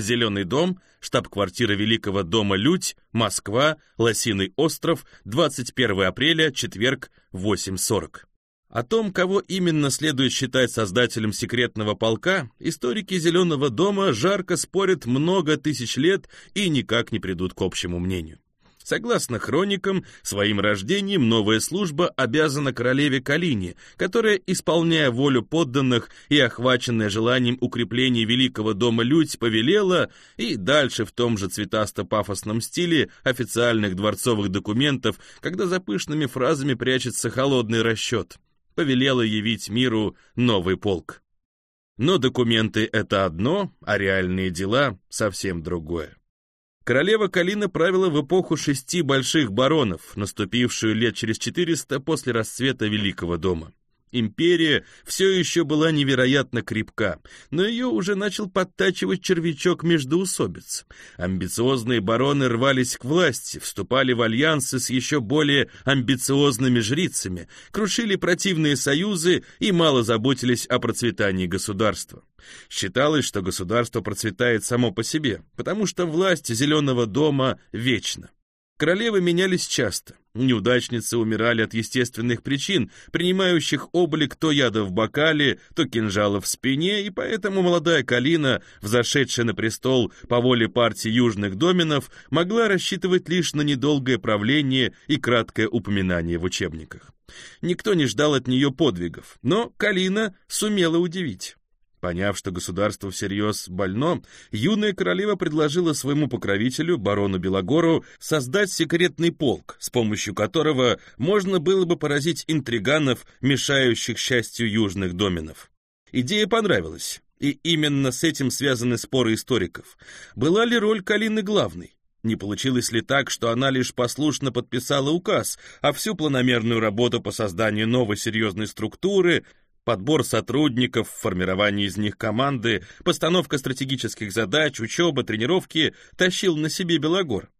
Зеленый дом, штаб-квартира Великого дома Людь, Москва, Лосиный остров, 21 апреля, четверг, 8.40. О том, кого именно следует считать создателем секретного полка, историки Зеленого дома жарко спорят много тысяч лет и никак не придут к общему мнению. Согласно хроникам, своим рождением новая служба обязана королеве Калине, которая, исполняя волю подданных и охваченная желанием укрепления Великого дома Людь, повелела, и дальше в том же цветасто-пафосном стиле официальных дворцовых документов, когда за пышными фразами прячется холодный расчет, повелела явить миру новый полк. Но документы — это одно, а реальные дела — совсем другое. Королева Калина правила в эпоху шести больших баронов, наступившую лет через 400 после расцвета Великого дома. Империя все еще была невероятно крепка, но ее уже начал подтачивать червячок междоусобиц. Амбициозные бароны рвались к власти, вступали в альянсы с еще более амбициозными жрицами, крушили противные союзы и мало заботились о процветании государства. Считалось, что государство процветает само по себе, потому что власть Зеленого дома вечна. Королевы менялись часто. Неудачницы умирали от естественных причин, принимающих облик то яда в бокале, то кинжала в спине, и поэтому молодая Калина, взошедшая на престол по воле партии южных доменов, могла рассчитывать лишь на недолгое правление и краткое упоминание в учебниках. Никто не ждал от нее подвигов, но Калина сумела удивить. Поняв, что государство всерьез больно, юная королева предложила своему покровителю, барону Белогору, создать секретный полк, с помощью которого можно было бы поразить интриганов, мешающих счастью южных доменов. Идея понравилась, и именно с этим связаны споры историков. Была ли роль Калины главной? Не получилось ли так, что она лишь послушно подписала указ, а всю планомерную работу по созданию новой серьезной структуры подбор сотрудников, формирование из них команды, постановка стратегических задач, учеба, тренировки тащил на себе Белогор.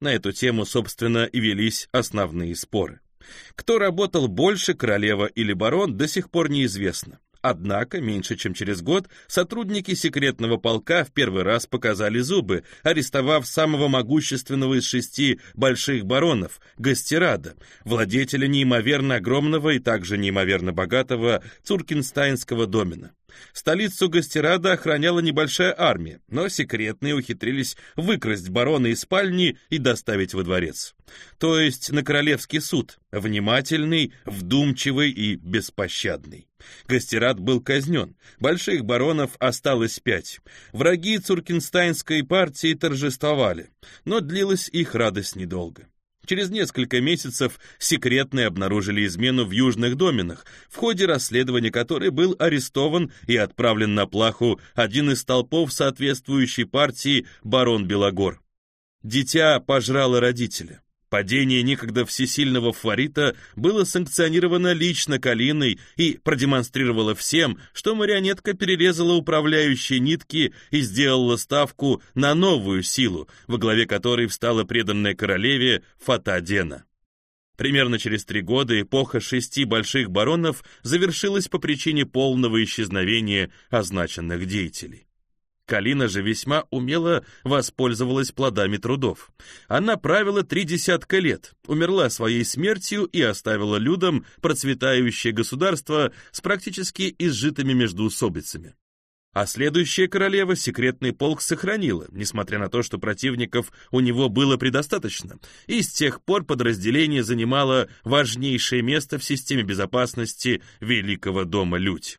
На эту тему, собственно, и велись основные споры. Кто работал больше, королева или барон, до сих пор неизвестно. Однако, меньше чем через год, сотрудники секретного полка в первый раз показали зубы, арестовав самого могущественного из шести больших баронов, Гастерада, владетеля неимоверно огромного и также неимоверно богатого Цуркинстайнского домена. Столицу Гастерада охраняла небольшая армия, но секретные ухитрились выкрасть барона из спальни и доставить во дворец. То есть на королевский суд, внимательный, вдумчивый и беспощадный. Гастерад был казнен, больших баронов осталось пять. Враги Цуркинстайнской партии торжествовали, но длилась их радость недолго. Через несколько месяцев секретные обнаружили измену в южных доменах, в ходе расследования которой был арестован и отправлен на плаху один из толпов соответствующей партии барон Белогор. Дитя пожрало родителя. Падение некогда всесильного фаворита было санкционировано лично Калиной и продемонстрировало всем, что марионетка перерезала управляющие нитки и сделала ставку на новую силу, во главе которой встала преданная королеве Фатадена. Примерно через три года эпоха шести больших баронов завершилась по причине полного исчезновения означенных деятелей. Калина же весьма умело воспользовалась плодами трудов. Она правила три десятка лет, умерла своей смертью и оставила людям процветающее государство с практически изжитыми междоусобицами. А следующая королева секретный полк сохранила, несмотря на то, что противников у него было предостаточно, и с тех пор подразделение занимало важнейшее место в системе безопасности Великого дома Людь.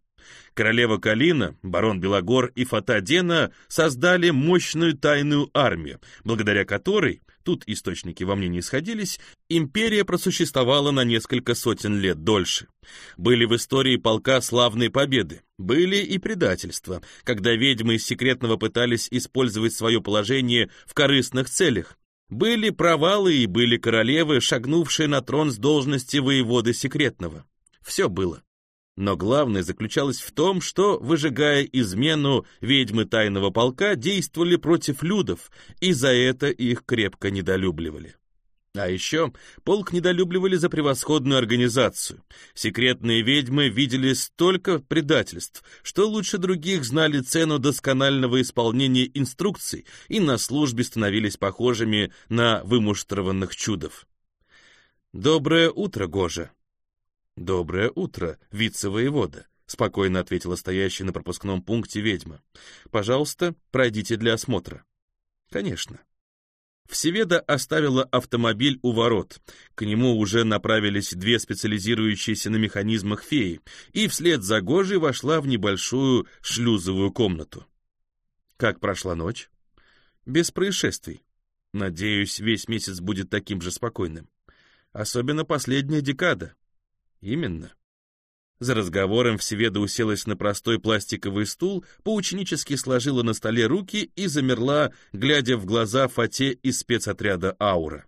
Королева Калина, барон Белогор и Фатадена создали мощную тайную армию, благодаря которой, тут источники во мнении сходились, империя просуществовала на несколько сотен лет дольше. Были в истории полка славные победы, были и предательства, когда ведьмы из секретного пытались использовать свое положение в корыстных целях, были провалы и были королевы, шагнувшие на трон с должности воеводы секретного. Все было. Но главное заключалось в том, что, выжигая измену, ведьмы тайного полка действовали против людов, и за это их крепко недолюбливали. А еще полк недолюбливали за превосходную организацию. Секретные ведьмы видели столько предательств, что лучше других знали цену досконального исполнения инструкций и на службе становились похожими на вымуштрованных чудов. «Доброе утро, Гожа!» «Доброе утро, вице-воевода», — спокойно ответила стоящая на пропускном пункте ведьма. «Пожалуйста, пройдите для осмотра». «Конечно». Всеведа оставила автомобиль у ворот. К нему уже направились две специализирующиеся на механизмах феи, и вслед за Гожей вошла в небольшую шлюзовую комнату. Как прошла ночь? Без происшествий. Надеюсь, весь месяц будет таким же спокойным. Особенно последняя декада. Именно. За разговором Всеведа уселась на простой пластиковый стул, поученически сложила на столе руки и замерла, глядя в глаза Фате из спецотряда «Аура».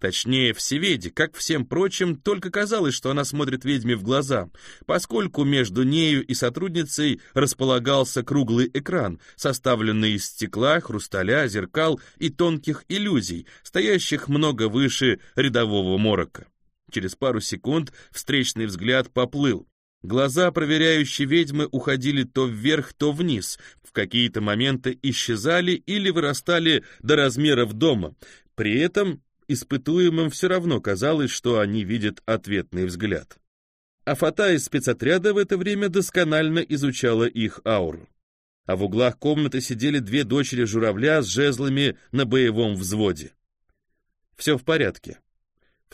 Точнее, Всеведе, как всем прочим, только казалось, что она смотрит ведьме в глаза, поскольку между нею и сотрудницей располагался круглый экран, составленный из стекла, хрусталя, зеркал и тонких иллюзий, стоящих много выше рядового морока. Через пару секунд встречный взгляд поплыл. Глаза проверяющей ведьмы уходили то вверх, то вниз, в какие-то моменты исчезали или вырастали до размеров дома. При этом испытуемым все равно казалось, что они видят ответный взгляд. А фата из спецотряда в это время досконально изучала их ауру. А в углах комнаты сидели две дочери журавля с жезлами на боевом взводе. Все в порядке.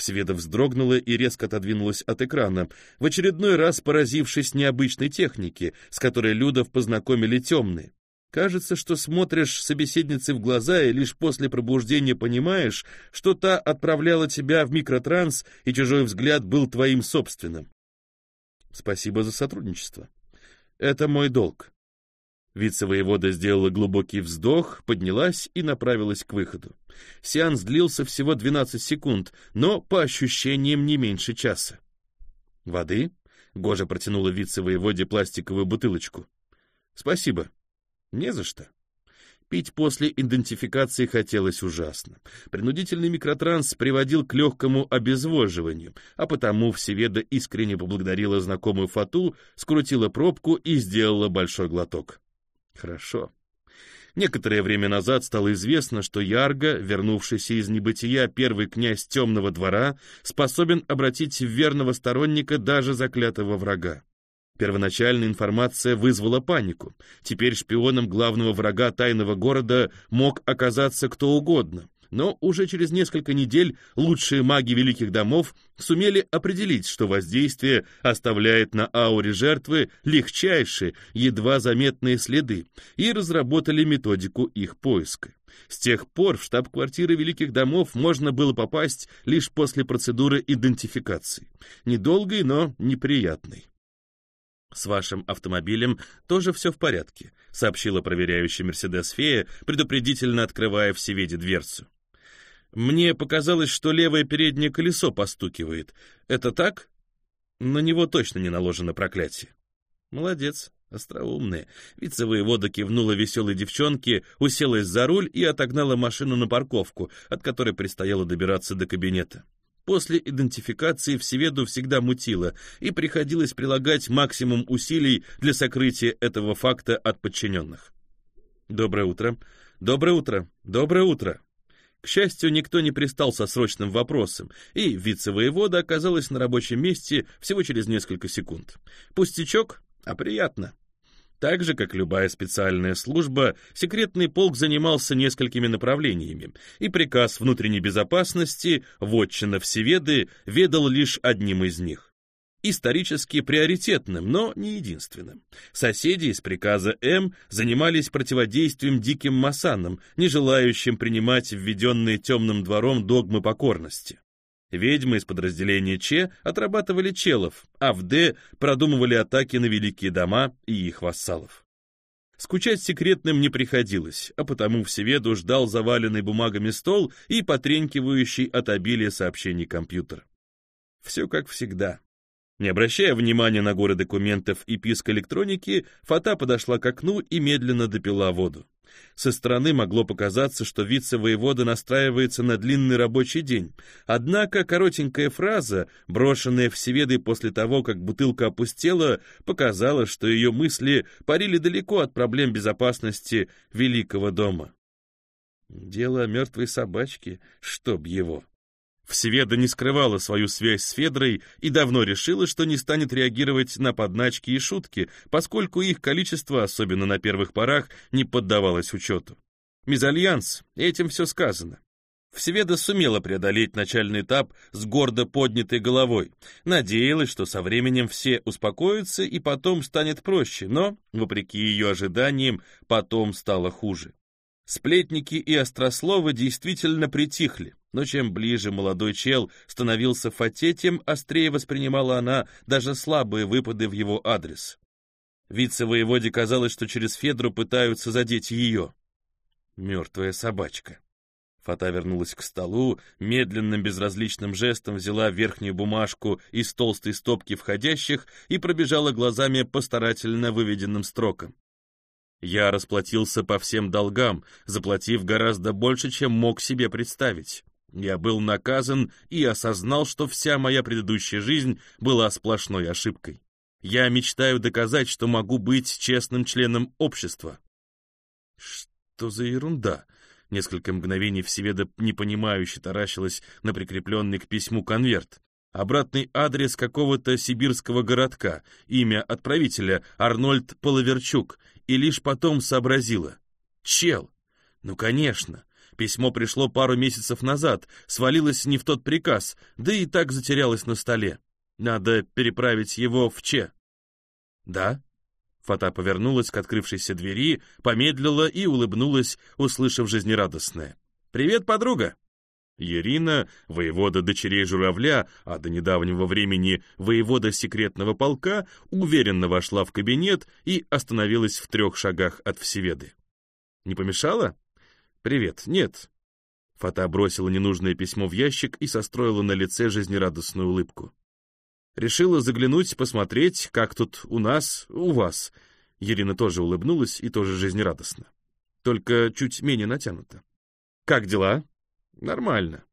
Всеведа вздрогнула и резко отодвинулась от экрана, в очередной раз поразившись необычной технике, с которой Людов познакомили темные. Кажется, что смотришь собеседнице в глаза и лишь после пробуждения понимаешь, что та отправляла тебя в микротранс, и чужой взгляд был твоим собственным. Спасибо за сотрудничество. Это мой долг. Вице-воевода сделала глубокий вздох, поднялась и направилась к выходу. Сеанс длился всего 12 секунд, но, по ощущениям, не меньше часа. «Воды?» — Гожа протянула вице-воеводе пластиковую бутылочку. «Спасибо». «Не за что». Пить после идентификации хотелось ужасно. Принудительный микротранс приводил к легкому обезвоживанию, а потому Всеведа искренне поблагодарила знакомую Фату, скрутила пробку и сделала большой глоток. Хорошо. Некоторое время назад стало известно, что Ярго, вернувшийся из небытия первый князь темного двора, способен обратить в верного сторонника даже заклятого врага. Первоначальная информация вызвала панику. Теперь шпионом главного врага тайного города мог оказаться кто угодно но уже через несколько недель лучшие маги великих домов сумели определить, что воздействие оставляет на ауре жертвы легчайшие, едва заметные следы, и разработали методику их поиска. С тех пор в штаб-квартиры великих домов можно было попасть лишь после процедуры идентификации. Недолгой, но неприятной. «С вашим автомобилем тоже все в порядке», — сообщила проверяющая Мерседес Фея, предупредительно открывая в Севеде дверцу. Мне показалось, что левое переднее колесо постукивает. Это так? На него точно не наложено проклятие. Молодец, остроумная. Вице-воевода кивнула веселой девчонке, уселась за руль и отогнала машину на парковку, от которой предстояло добираться до кабинета. После идентификации Всеведу всегда мутило, и приходилось прилагать максимум усилий для сокрытия этого факта от подчиненных. «Доброе утро! Доброе утро! Доброе утро!» К счастью, никто не пристал со срочным вопросом, и вице-воевода оказалась на рабочем месте всего через несколько секунд. Пустячок, а приятно. Так же, как любая специальная служба, секретный полк занимался несколькими направлениями, и приказ внутренней безопасности, вотчина Всеведы, ведал лишь одним из них исторически приоритетным, но не единственным. Соседи из приказа М занимались противодействием диким масанам, не желающим принимать введенные темным двором догмы покорности. Ведьмы из подразделения Ч отрабатывали челов, а в Д продумывали атаки на великие дома и их вассалов. Скучать секретным не приходилось, а потому Всеведу ждал заваленный бумагами стол и потренькивающий от обилия сообщений компьютер. Все как всегда. Не обращая внимания на горы документов и писк электроники, Фата подошла к окну и медленно допила воду. Со стороны могло показаться, что вице-воевода настраивается на длинный рабочий день. Однако коротенькая фраза, брошенная Всеведой после того, как бутылка опустела, показала, что ее мысли парили далеко от проблем безопасности Великого дома. Дело о мертвой собачке, чтоб его. Всеведа не скрывала свою связь с Федрой и давно решила, что не станет реагировать на подначки и шутки, поскольку их количество, особенно на первых порах, не поддавалось учету. Мезальянс, этим все сказано. Всеведа сумела преодолеть начальный этап с гордо поднятой головой. Надеялась, что со временем все успокоятся и потом станет проще, но, вопреки ее ожиданиям, потом стало хуже. Сплетники и острословы действительно притихли, но чем ближе молодой чел становился фате, тем острее воспринимала она даже слабые выпады в его адрес. Вице-воеводе казалось, что через Федру пытаются задеть ее. Мертвая собачка. Фата вернулась к столу, медленным безразличным жестом взяла верхнюю бумажку из толстой стопки входящих и пробежала глазами по старательно выведенным строкам. Я расплатился по всем долгам, заплатив гораздо больше, чем мог себе представить. Я был наказан и осознал, что вся моя предыдущая жизнь была сплошной ошибкой. Я мечтаю доказать, что могу быть честным членом общества. Что за ерунда? Несколько мгновений Всеведа непонимающе таращилась на прикрепленный к письму конверт. Обратный адрес какого-то сибирского городка, имя отправителя Арнольд Половерчук, и лишь потом сообразила. Чел! Ну, конечно! Письмо пришло пару месяцев назад, свалилось не в тот приказ, да и так затерялось на столе. Надо переправить его в Че. Да? Фата повернулась к открывшейся двери, помедлила и улыбнулась, услышав жизнерадостное. «Привет, подруга!» Ирина, воевода дочерей журавля, а до недавнего времени воевода секретного полка, уверенно вошла в кабинет и остановилась в трех шагах от Всеведы. «Не помешала?» «Привет, нет». Фата бросила ненужное письмо в ящик и состроила на лице жизнерадостную улыбку. «Решила заглянуть, посмотреть, как тут у нас, у вас». Ирина тоже улыбнулась и тоже жизнерадостно. Только чуть менее натянуто. «Как дела?» Нормально.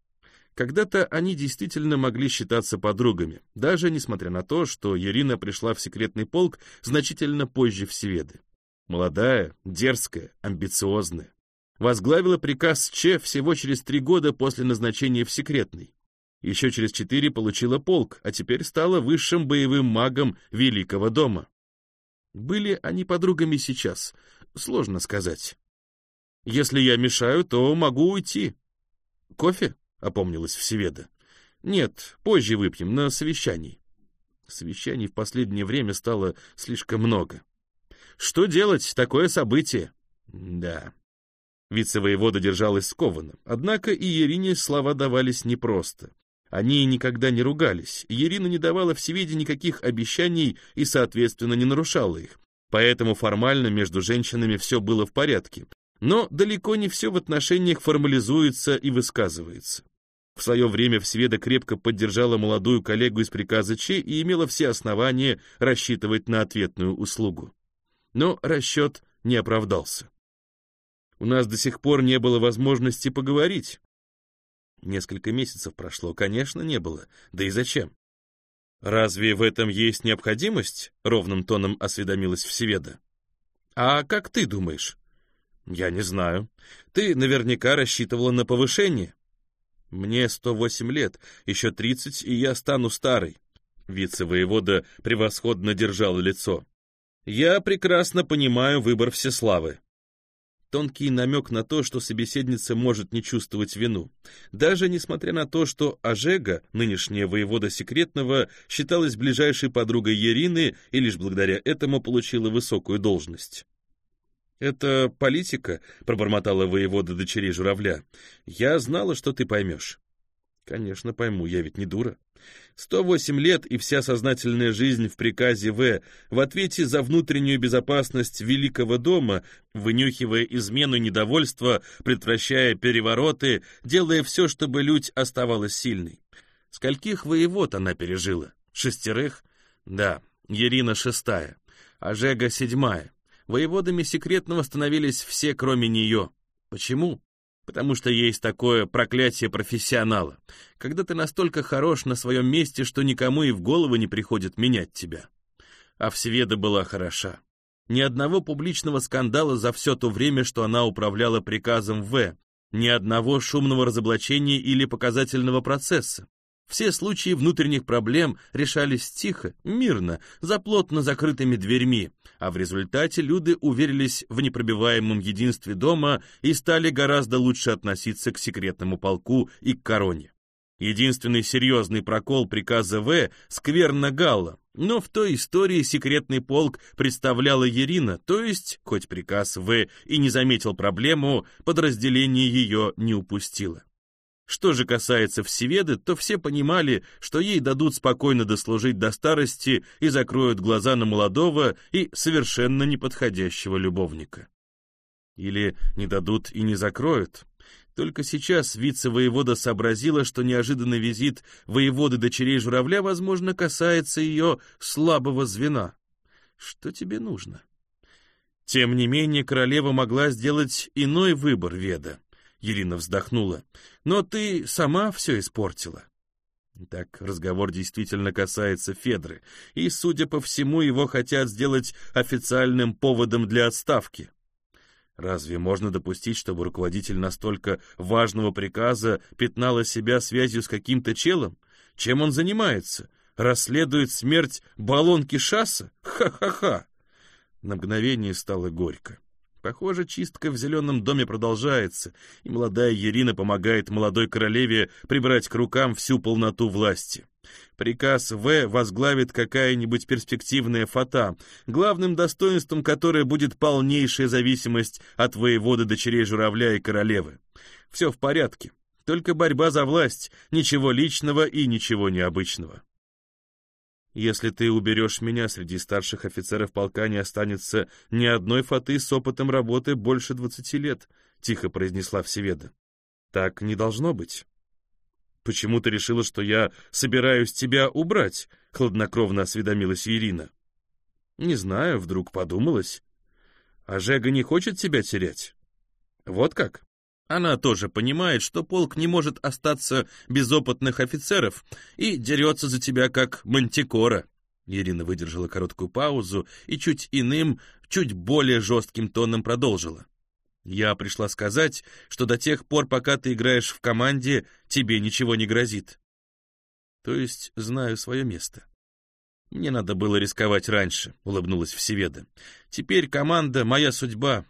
Когда-то они действительно могли считаться подругами, даже несмотря на то, что Ирина пришла в секретный полк значительно позже Всеведы. Молодая, дерзкая, амбициозная. Возглавила приказ Че всего через три года после назначения в секретный. Еще через четыре получила полк, а теперь стала высшим боевым магом Великого дома. Были они подругами сейчас, сложно сказать. Если я мешаю, то могу уйти, «Кофе?» — опомнилась Всеведа. «Нет, позже выпьем, на совещании». Совещаний в последнее время стало слишком много. «Что делать? Такое событие?» «Да». Вице-воевода держалась скованно, однако и Ирине слова давались непросто. Они никогда не ругались, Ирина не давала Всеведе никаких обещаний и, соответственно, не нарушала их. Поэтому формально между женщинами все было в порядке, но далеко не все в отношениях формализуется и высказывается. В свое время Всеведа крепко поддержала молодую коллегу из приказа Че и имела все основания рассчитывать на ответную услугу. Но расчет не оправдался. У нас до сих пор не было возможности поговорить. Несколько месяцев прошло, конечно, не было. Да и зачем? Разве в этом есть необходимость? Ровным тоном осведомилась Всеведа. А как ты думаешь? «Я не знаю. Ты наверняка рассчитывала на повышение». «Мне 108 лет, еще 30, и я стану старой». Вице-воевода превосходно держал лицо. «Я прекрасно понимаю выбор Всеславы». Тонкий намек на то, что собеседница может не чувствовать вину. Даже несмотря на то, что Ажега, нынешняя воевода секретного, считалась ближайшей подругой Ерины и лишь благодаря этому получила высокую должность. «Это политика», — пробормотала воевода дочерей журавля. «Я знала, что ты поймешь». «Конечно, пойму, я ведь не дура». Сто восемь лет и вся сознательная жизнь в приказе В, в ответе за внутреннюю безопасность Великого дома, вынюхивая измену и недовольство, предотвращая перевороты, делая все, чтобы людь оставалась сильной. Скольких воевод она пережила? Шестерых? Да, Ирина шестая, а седьмая. Воеводами секретного становились все, кроме нее. Почему? Потому что есть такое проклятие профессионала, когда ты настолько хорош на своем месте, что никому и в голову не приходит менять тебя. А Всеведа была хороша. Ни одного публичного скандала за все то время, что она управляла приказом В, ни одного шумного разоблачения или показательного процесса. Все случаи внутренних проблем решались тихо, мирно, за плотно закрытыми дверьми, а в результате люди уверились в непробиваемом единстве дома и стали гораздо лучше относиться к секретному полку и к короне. Единственный серьезный прокол приказа В — скверно Галла, но в той истории секретный полк представляла Ирина, то есть, хоть приказ В и не заметил проблему, подразделение ее не упустило. Что же касается Всеведы, то все понимали, что ей дадут спокойно дослужить до старости и закроют глаза на молодого и совершенно неподходящего любовника. Или не дадут и не закроют. Только сейчас вице-воевода сообразила, что неожиданный визит воеводы дочерей журавля, возможно, касается ее слабого звена. Что тебе нужно? Тем не менее, королева могла сделать иной выбор, Веда. Ирина вздохнула. «Но ты сама все испортила». Так разговор действительно касается Федры, и, судя по всему, его хотят сделать официальным поводом для отставки. Разве можно допустить, чтобы руководитель настолько важного приказа пятнала себя связью с каким-то челом? Чем он занимается? Расследует смерть баллонки Шасса? Ха-ха-ха! На мгновение стало горько. Похоже, чистка в зеленом доме продолжается, и молодая Ирина помогает молодой королеве прибрать к рукам всю полноту власти. Приказ В возглавит какая-нибудь перспективная фата, главным достоинством которой будет полнейшая зависимость от воевода дочерей журавля и королевы. Все в порядке, только борьба за власть, ничего личного и ничего необычного. Если ты уберешь меня, среди старших офицеров полка не останется ни одной фаты с опытом работы больше двадцати лет», — тихо произнесла Всеведа. «Так не должно быть». «Почему ты решила, что я собираюсь тебя убрать?» — хладнокровно осведомилась Ирина. «Не знаю, вдруг подумалась. А Жега не хочет тебя терять?» «Вот как?» Она тоже понимает, что полк не может остаться без опытных офицеров и дерется за тебя как мантикора. Ирина выдержала короткую паузу и чуть иным, чуть более жестким тоном продолжила. Я пришла сказать, что до тех пор, пока ты играешь в команде, тебе ничего не грозит. То есть знаю свое место. Мне надо было рисковать раньше, улыбнулась Всеведа. Теперь команда — моя судьба.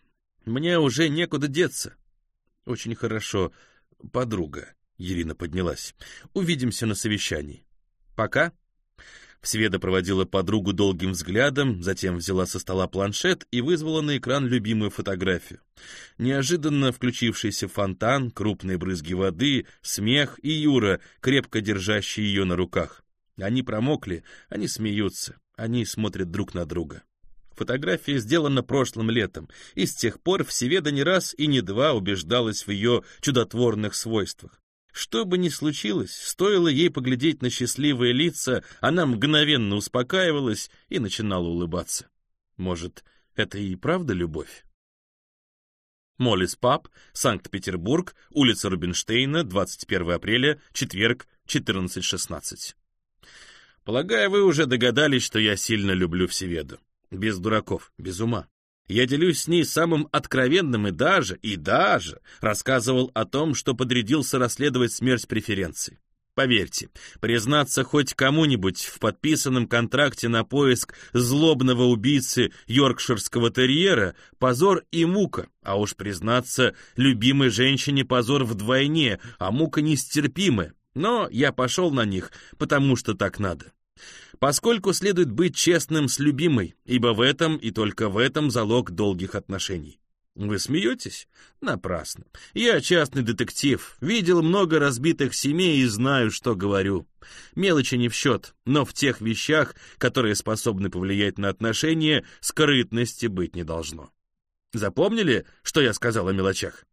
Мне уже некуда деться. «Очень хорошо, подруга», — Ирина поднялась. «Увидимся на совещании». «Пока». Сведа проводила подругу долгим взглядом, затем взяла со стола планшет и вызвала на экран любимую фотографию. Неожиданно включившийся фонтан, крупные брызги воды, смех и Юра, крепко держащий ее на руках. Они промокли, они смеются, они смотрят друг на друга. Фотография сделана прошлым летом, и с тех пор Всеведа не раз и не два убеждалась в ее чудотворных свойствах. Что бы ни случилось, стоило ей поглядеть на счастливые лица, она мгновенно успокаивалась и начинала улыбаться. Может, это и правда любовь? Моллис Паб, Санкт-Петербург, улица Рубинштейна, 21 апреля, четверг, 14.16. Полагаю, вы уже догадались, что я сильно люблю Всеведу. Без дураков, без ума. Я делюсь с ней самым откровенным и даже, и даже рассказывал о том, что подрядился расследовать смерть преференции. Поверьте, признаться хоть кому-нибудь в подписанном контракте на поиск злобного убийцы йоркширского терьера — позор и мука, а уж признаться любимой женщине позор вдвойне, а мука нестерпимая. Но я пошел на них, потому что так надо поскольку следует быть честным с любимой, ибо в этом и только в этом залог долгих отношений. Вы смеетесь? Напрасно. Я частный детектив, видел много разбитых семей и знаю, что говорю. Мелочи не в счет, но в тех вещах, которые способны повлиять на отношения, скрытности быть не должно. Запомнили, что я сказал о мелочах?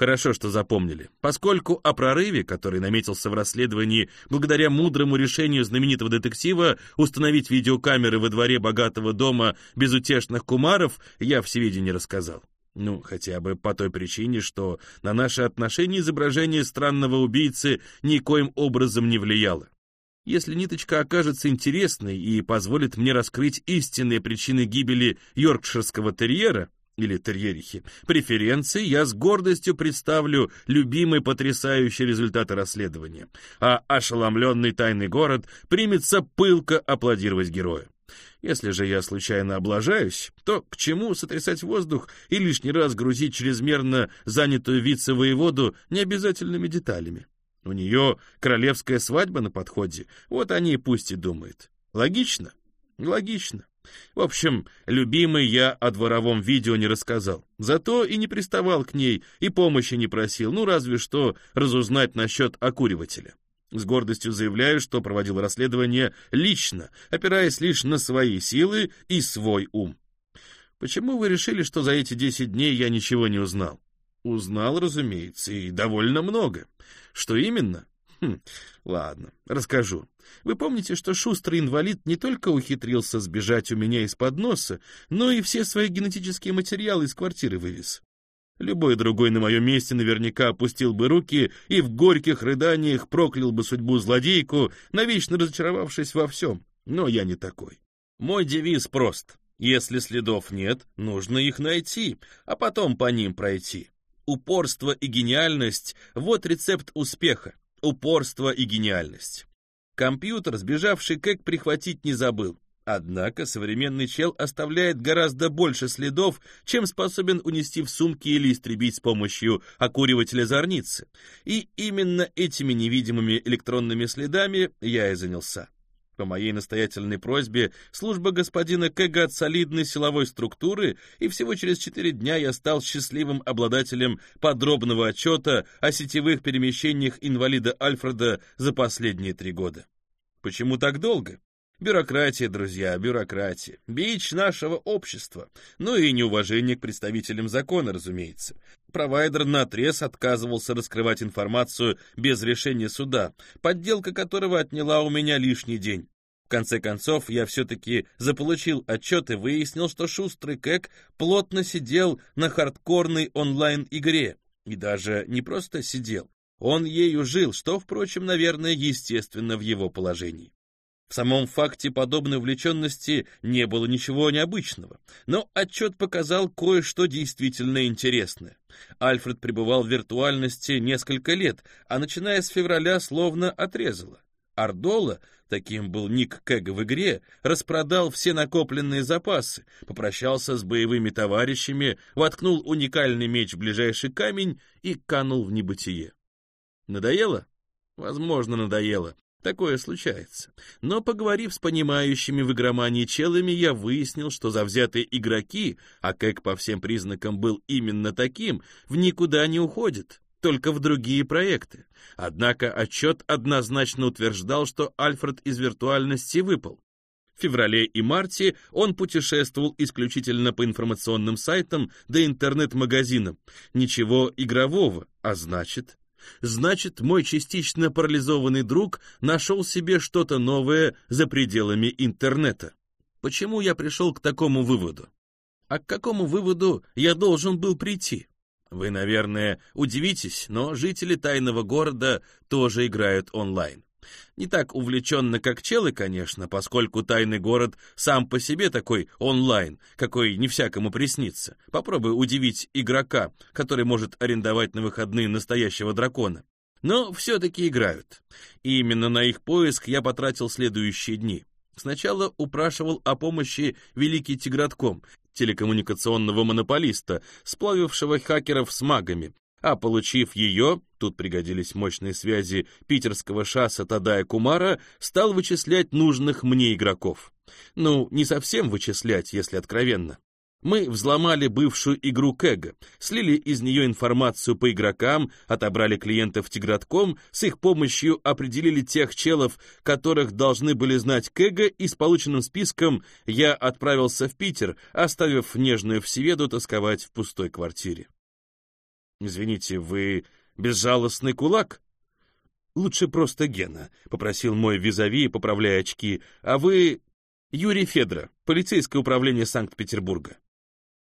Хорошо, что запомнили, поскольку о прорыве, который наметился в расследовании благодаря мудрому решению знаменитого детектива установить видеокамеры во дворе богатого дома безутешных кумаров, я всевидение рассказал. Ну, хотя бы по той причине, что на наши отношения изображение странного убийцы никоим образом не влияло. Если ниточка окажется интересной и позволит мне раскрыть истинные причины гибели йоркширского терьера, или терьерихи, преференции, я с гордостью представлю любимые потрясающие результаты расследования, а ошеломленный тайный город примется пылко аплодировать герою. Если же я случайно облажаюсь, то к чему сотрясать воздух и лишний раз грузить чрезмерно занятую вице-воеводу необязательными деталями? У нее королевская свадьба на подходе, вот они и пусть и думают. Логично? Логично. В общем, любимый я о дворовом видео не рассказал. Зато и не приставал к ней, и помощи не просил, ну разве что разузнать насчет окуривателя. С гордостью заявляю, что проводил расследование лично, опираясь лишь на свои силы и свой ум. Почему вы решили, что за эти десять дней я ничего не узнал? Узнал, разумеется, и довольно много. Что именно? Хм, ладно, расскажу. Вы помните, что шустрый инвалид не только ухитрился сбежать у меня из-под носа, но и все свои генетические материалы из квартиры вывез? Любой другой на моем месте наверняка опустил бы руки и в горьких рыданиях проклял бы судьбу злодейку, навечно разочаровавшись во всем. Но я не такой. Мой девиз прост. Если следов нет, нужно их найти, а потом по ним пройти. Упорство и гениальность — вот рецепт успеха упорство и гениальность. Компьютер, сбежавший Кэк, прихватить не забыл. Однако современный чел оставляет гораздо больше следов, чем способен унести в сумке или истребить с помощью окуривателя зорницы. И именно этими невидимыми электронными следами я и занялся. По моей настоятельной просьбе служба господина Кэга от солидной силовой структуры, и всего через четыре дня я стал счастливым обладателем подробного отчета о сетевых перемещениях инвалида Альфреда за последние три года. Почему так долго? Бюрократия, друзья, бюрократия. Бич нашего общества. Ну и неуважение к представителям закона, разумеется. Провайдер наотрез отказывался раскрывать информацию без решения суда, подделка которого отняла у меня лишний день. В конце концов, я все-таки заполучил отчет и выяснил, что шустрый Кэк плотно сидел на хардкорной онлайн-игре. И даже не просто сидел, он ею жил, что, впрочем, наверное, естественно в его положении. В самом факте подобной увлеченности не было ничего необычного, но отчет показал кое-что действительно интересное. Альфред пребывал в виртуальности несколько лет, а начиная с февраля словно отрезало. Ардола, таким был ник Кэга в игре, распродал все накопленные запасы, попрощался с боевыми товарищами, воткнул уникальный меч в ближайший камень и канул в небытие. Надоело? Возможно, надоело. Такое случается. Но поговорив с понимающими в игромании челами, я выяснил, что завзятые игроки, а как по всем признакам был именно таким, в никуда не уходят, только в другие проекты. Однако отчет однозначно утверждал, что Альфред из виртуальности выпал. В феврале и марте он путешествовал исключительно по информационным сайтам да интернет-магазинам. Ничего игрового, а значит, Значит, мой частично парализованный друг нашел себе что-то новое за пределами интернета. Почему я пришел к такому выводу? А к какому выводу я должен был прийти? Вы, наверное, удивитесь, но жители тайного города тоже играют онлайн. Не так увлеченно, как челы, конечно, поскольку тайный город сам по себе такой онлайн, какой не всякому приснится. Попробуй удивить игрока, который может арендовать на выходные настоящего дракона. Но все-таки играют. И именно на их поиск я потратил следующие дни. Сначала упрашивал о помощи Великий Тигратком, телекоммуникационного монополиста, сплавившего хакеров с магами, а получив ее, тут пригодились мощные связи питерского шасса Тадая Кумара, стал вычислять нужных мне игроков. Ну, не совсем вычислять, если откровенно. Мы взломали бывшую игру Кэга, слили из нее информацию по игрокам, отобрали клиентов Тигратком, с их помощью определили тех челов, которых должны были знать Кэга, и с полученным списком я отправился в Питер, оставив нежную Всеведу тосковать в пустой квартире. Извините, вы безжалостный кулак? Лучше просто Гена, попросил мой визави, поправляя очки. А вы Юрий Федора, полицейское управление Санкт-Петербурга.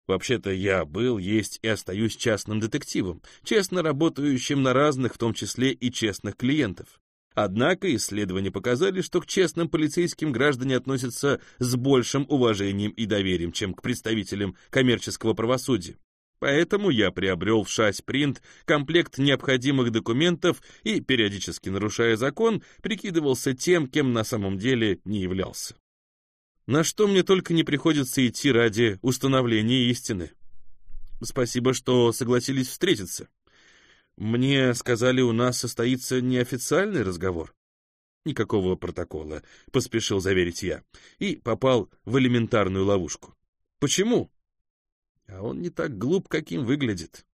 Вообще-то я был, есть и остаюсь частным детективом, честно работающим на разных, в том числе и честных клиентов. Однако исследования показали, что к честным полицейским граждане относятся с большим уважением и доверием, чем к представителям коммерческого правосудия. Поэтому я приобрел в ШАС Принт комплект необходимых документов и, периодически нарушая закон, прикидывался тем, кем на самом деле не являлся. На что мне только не приходится идти ради установления истины. Спасибо, что согласились встретиться. Мне сказали, у нас состоится неофициальный разговор. Никакого протокола, поспешил заверить я, и попал в элементарную ловушку. Почему? А он не так глуп, каким выглядит.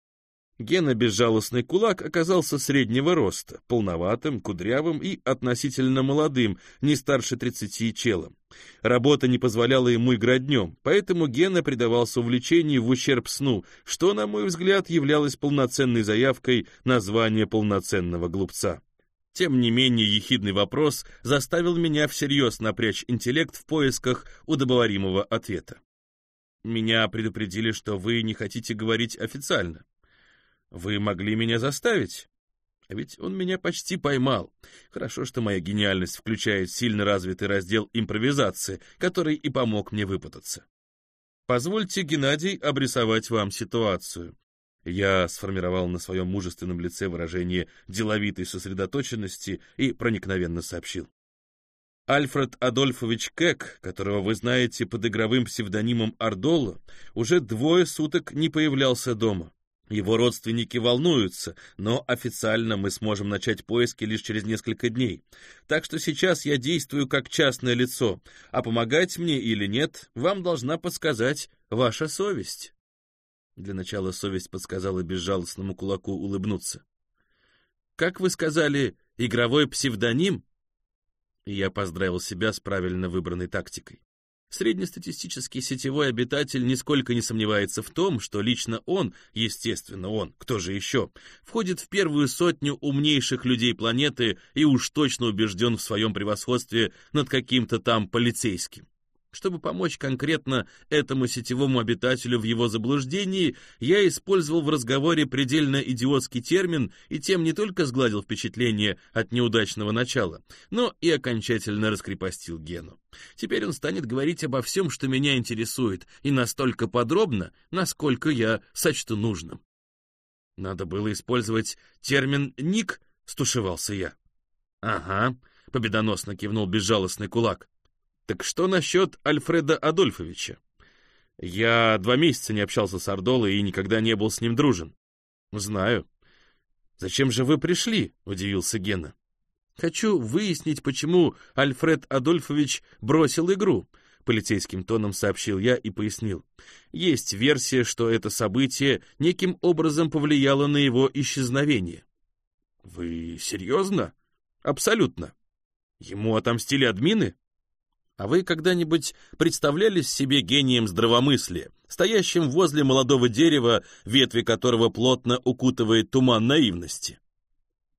Гена Безжалостный Кулак оказался среднего роста, полноватым, кудрявым и относительно молодым, не старше 30 челом. Работа не позволяла ему играть днем, поэтому Гена предавался увлечению в ущерб сну, что, на мой взгляд, являлось полноценной заявкой на звание полноценного глупца. Тем не менее, ехидный вопрос заставил меня всерьез напрячь интеллект в поисках удобоваримого ответа. Меня предупредили, что вы не хотите говорить официально. Вы могли меня заставить? А ведь он меня почти поймал. Хорошо, что моя гениальность включает сильно развитый раздел импровизации, который и помог мне выпутаться. Позвольте, Геннадий, обрисовать вам ситуацию. Я сформировал на своем мужественном лице выражение деловитой сосредоточенности и проникновенно сообщил. Альфред Адольфович Кек, которого вы знаете под игровым псевдонимом Ардоло, уже двое суток не появлялся дома. Его родственники волнуются, но официально мы сможем начать поиски лишь через несколько дней. Так что сейчас я действую как частное лицо, а помогать мне или нет, вам должна подсказать ваша совесть. Для начала совесть подсказала безжалостному кулаку улыбнуться. Как вы сказали, игровой псевдоним? Я поздравил себя с правильно выбранной тактикой. Среднестатистический сетевой обитатель нисколько не сомневается в том, что лично он, естественно он, кто же еще, входит в первую сотню умнейших людей планеты и уж точно убежден в своем превосходстве над каким-то там полицейским. Чтобы помочь конкретно этому сетевому обитателю в его заблуждении, я использовал в разговоре предельно идиотский термин и тем не только сгладил впечатление от неудачного начала, но и окончательно раскрепостил Гену. Теперь он станет говорить обо всем, что меня интересует, и настолько подробно, насколько я сочту нужным. Надо было использовать термин «ник», — стушевался я. «Ага», — победоносно кивнул безжалостный кулак. Так что насчет Альфреда Адольфовича? Я два месяца не общался с Ардолой и никогда не был с ним дружен. Знаю. Зачем же вы пришли? Удивился Гена. Хочу выяснить, почему Альфред Адольфович бросил игру. Полицейским тоном сообщил я и пояснил. Есть версия, что это событие неким образом повлияло на его исчезновение. Вы серьезно? Абсолютно. Ему отомстили админы? А вы когда-нибудь представлялись себе гением здравомыслия, стоящим возле молодого дерева, ветви которого плотно укутывает туман наивности?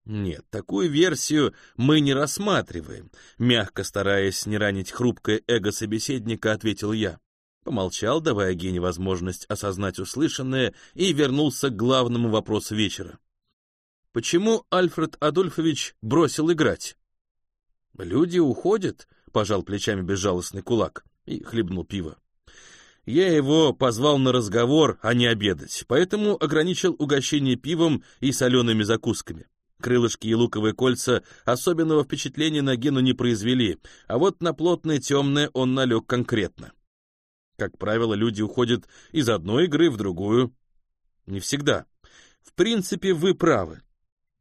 Нет, такую версию мы не рассматриваем, мягко стараясь не ранить хрупкое эго собеседника, ответил я. Помолчал, давая Гене возможность осознать услышанное, и вернулся к главному вопросу вечера. Почему Альфред Адольфович бросил играть? Люди уходят, — пожал плечами безжалостный кулак и хлебнул пиво. Я его позвал на разговор, а не обедать, поэтому ограничил угощение пивом и солеными закусками. Крылышки и луковые кольца особенного впечатления на Гену не произвели, а вот на плотное темное он налег конкретно. Как правило, люди уходят из одной игры в другую. Не всегда. В принципе, вы правы.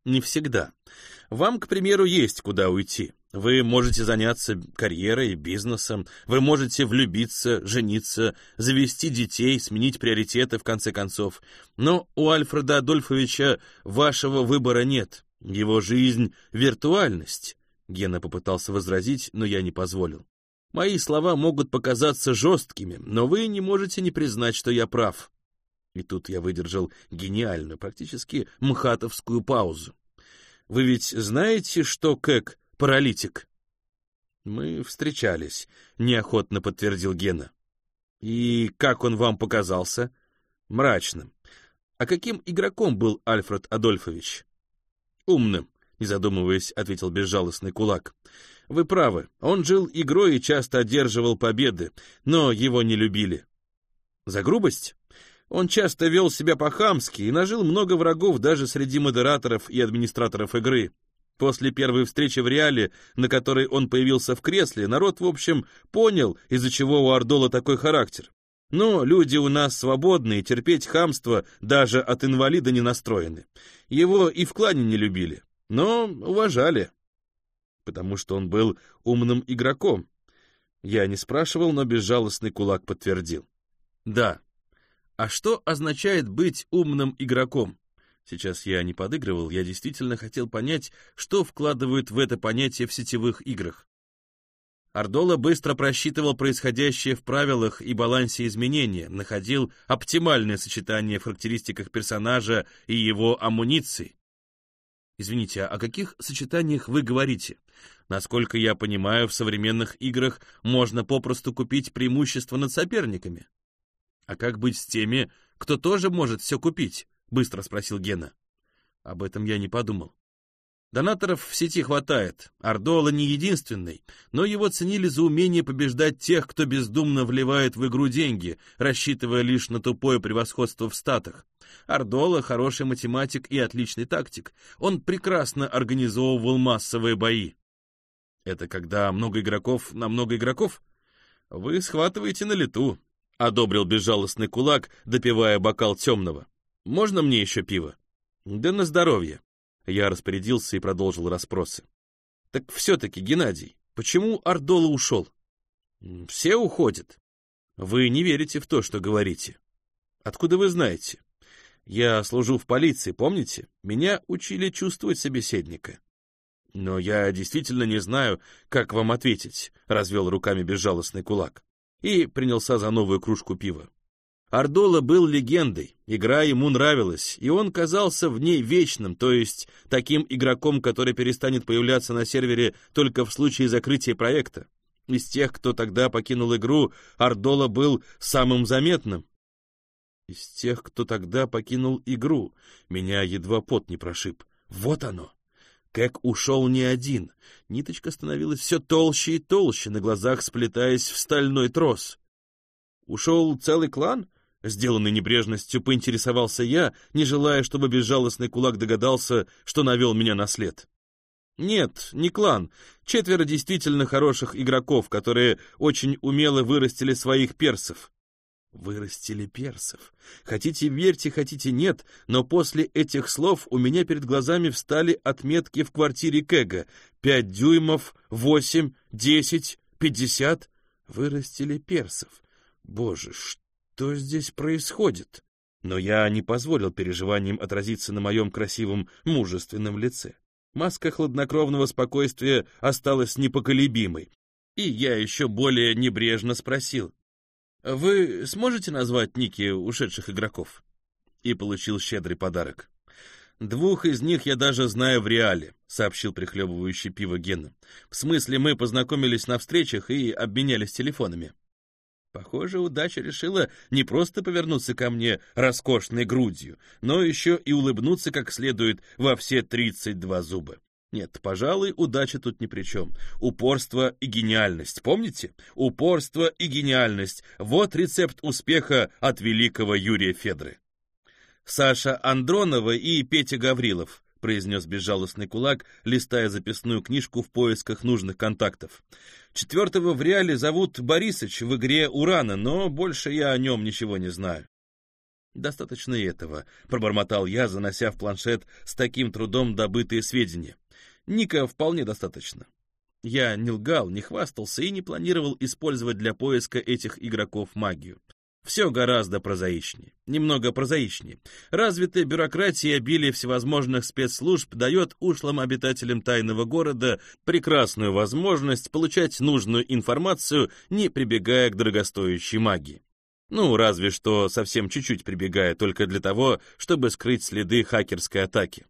Не всегда. Вам, к примеру, есть куда уйти. Вы можете заняться карьерой, бизнесом, вы можете влюбиться, жениться, завести детей, сменить приоритеты в конце концов. Но у Альфреда Адольфовича вашего выбора нет. Его жизнь — виртуальность. Гена попытался возразить, но я не позволил. Мои слова могут показаться жесткими, но вы не можете не признать, что я прав. И тут я выдержал гениальную, практически мхатовскую паузу. Вы ведь знаете, что Кэк — паралитик? Мы встречались, неохотно подтвердил Гена. И как он вам показался? Мрачным. А каким игроком был Альфред Адольфович? Умным, не задумываясь, ответил безжалостный кулак. Вы правы, он жил игрой и часто одерживал победы, но его не любили. За грубость? Он часто вел себя по-хамски и нажил много врагов даже среди модераторов и администраторов игры. После первой встречи в Реале, на которой он появился в кресле, народ, в общем, понял, из-за чего у Ардола такой характер. Но люди у нас свободные, терпеть хамство даже от инвалида не настроены. Его и в клане не любили, но уважали, потому что он был умным игроком. Я не спрашивал, но безжалостный кулак подтвердил. Да, а что означает быть умным игроком? Сейчас я не подыгрывал, я действительно хотел понять, что вкладывают в это понятие в сетевых играх. Ардола быстро просчитывал происходящее в правилах и балансе изменения, находил оптимальное сочетание в характеристиках персонажа и его амуниции. Извините, а о каких сочетаниях вы говорите? Насколько я понимаю, в современных играх можно попросту купить преимущество над соперниками. «А как быть с теми, кто тоже может все купить?» — быстро спросил Гена. Об этом я не подумал. Донаторов в сети хватает. Ардола не единственный, но его ценили за умение побеждать тех, кто бездумно вливает в игру деньги, рассчитывая лишь на тупое превосходство в статах. Ардола хороший математик и отличный тактик. Он прекрасно организовывал массовые бои. Это когда много игроков на много игроков? Вы схватываете на лету, — одобрил безжалостный кулак, допивая бокал темного. «Можно мне еще пиво?» «Да на здоровье». Я распорядился и продолжил расспросы. «Так все-таки, Геннадий, почему Ардола ушел?» «Все уходят». «Вы не верите в то, что говорите». «Откуда вы знаете?» «Я служу в полиции, помните? Меня учили чувствовать собеседника». «Но я действительно не знаю, как вам ответить», — развел руками безжалостный кулак и принялся за новую кружку пива. Ардола был легендой, игра ему нравилась, и он казался в ней вечным, то есть таким игроком, который перестанет появляться на сервере только в случае закрытия проекта. Из тех, кто тогда покинул игру, Ардола был самым заметным. Из тех, кто тогда покинул игру, меня едва пот не прошиб. Вот оно! Кэк ушел не один. Ниточка становилась все толще и толще, на глазах сплетаясь в стальной трос. Ушел целый клан? Сделанный небрежностью поинтересовался я, не желая, чтобы безжалостный кулак догадался, что навел меня на след. Нет, не клан. Четверо действительно хороших игроков, которые очень умело вырастили своих персов. Вырастили персов. Хотите верьте, хотите нет, но после этих слов у меня перед глазами встали отметки в квартире Кэга. Пять дюймов, восемь, десять, пятьдесят. Вырастили персов. Боже, что здесь происходит? Но я не позволил переживаниям отразиться на моем красивом, мужественном лице. Маска хладнокровного спокойствия осталась непоколебимой. И я еще более небрежно спросил. Вы сможете назвать ники ушедших игроков? И получил щедрый подарок. Двух из них я даже знаю в реале, сообщил прихлебывающий пиво Гена. В смысле, мы познакомились на встречах и обменялись телефонами. Похоже, удача решила не просто повернуться ко мне роскошной грудью, но еще и улыбнуться как следует во все тридцать два зуба. Нет, пожалуй, удача тут ни при чем. Упорство и гениальность, помните? Упорство и гениальность. Вот рецепт успеха от великого Юрия Федры. Саша Андронова и Петя Гаврилов, произнес безжалостный кулак, листая записную книжку в поисках нужных контактов. Четвертого в реале зовут Борисыч в игре Урана, но больше я о нем ничего не знаю. «Достаточно и этого», — пробормотал я, занося в планшет с таким трудом добытые сведения. Ника вполне достаточно. Я не лгал, не хвастался и не планировал использовать для поиска этих игроков магию. Все гораздо прозаичнее. Немного прозаичнее. Развитая бюрократия и обилие всевозможных спецслужб дает ушлым обитателям тайного города прекрасную возможность получать нужную информацию, не прибегая к дорогостоящей магии. Ну, разве что совсем чуть-чуть прибегая только для того, чтобы скрыть следы хакерской атаки.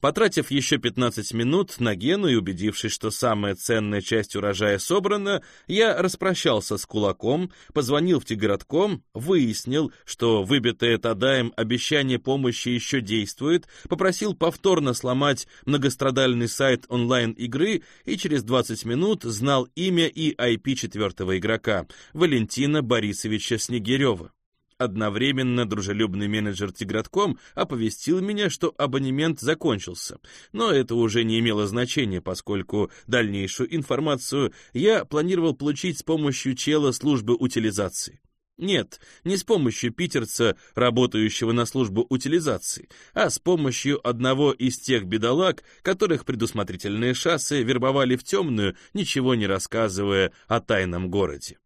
Потратив еще 15 минут на Гену и убедившись, что самая ценная часть урожая собрана, я распрощался с кулаком, позвонил в Тигоротком, выяснил, что выбитое Тадаем обещание помощи еще действует, попросил повторно сломать многострадальный сайт онлайн-игры и через 20 минут знал имя и IP четвертого игрока, Валентина Борисовича Снегирева. Одновременно дружелюбный менеджер Тигратком оповестил меня, что абонемент закончился, но это уже не имело значения, поскольку дальнейшую информацию я планировал получить с помощью чела службы утилизации. Нет, не с помощью питерца, работающего на службу утилизации, а с помощью одного из тех бедолаг, которых предусмотрительные шассы вербовали в темную, ничего не рассказывая о тайном городе.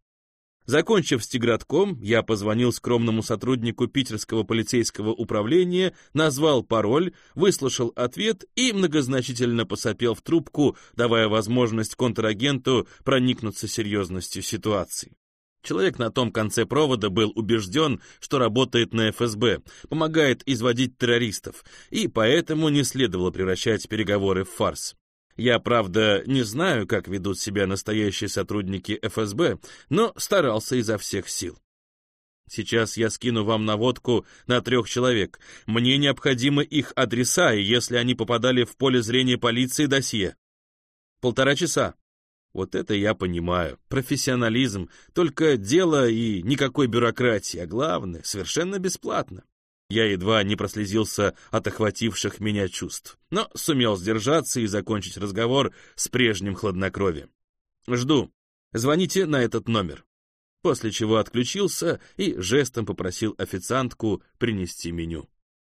Закончив с Тигратком, я позвонил скромному сотруднику питерского полицейского управления, назвал пароль, выслушал ответ и многозначительно посопел в трубку, давая возможность контрагенту проникнуться серьезностью ситуации. Человек на том конце провода был убежден, что работает на ФСБ, помогает изводить террористов, и поэтому не следовало превращать переговоры в фарс. Я, правда, не знаю, как ведут себя настоящие сотрудники ФСБ, но старался изо всех сил. Сейчас я скину вам наводку на трех человек. Мне необходимы их адреса, и если они попадали в поле зрения полиции, досье. Полтора часа. Вот это я понимаю. Профессионализм, только дело и никакой бюрократии, а главное, совершенно бесплатно. Я едва не прослезился от охвативших меня чувств, но сумел сдержаться и закончить разговор с прежним хладнокровием. «Жду. Звоните на этот номер». После чего отключился и жестом попросил официантку принести меню.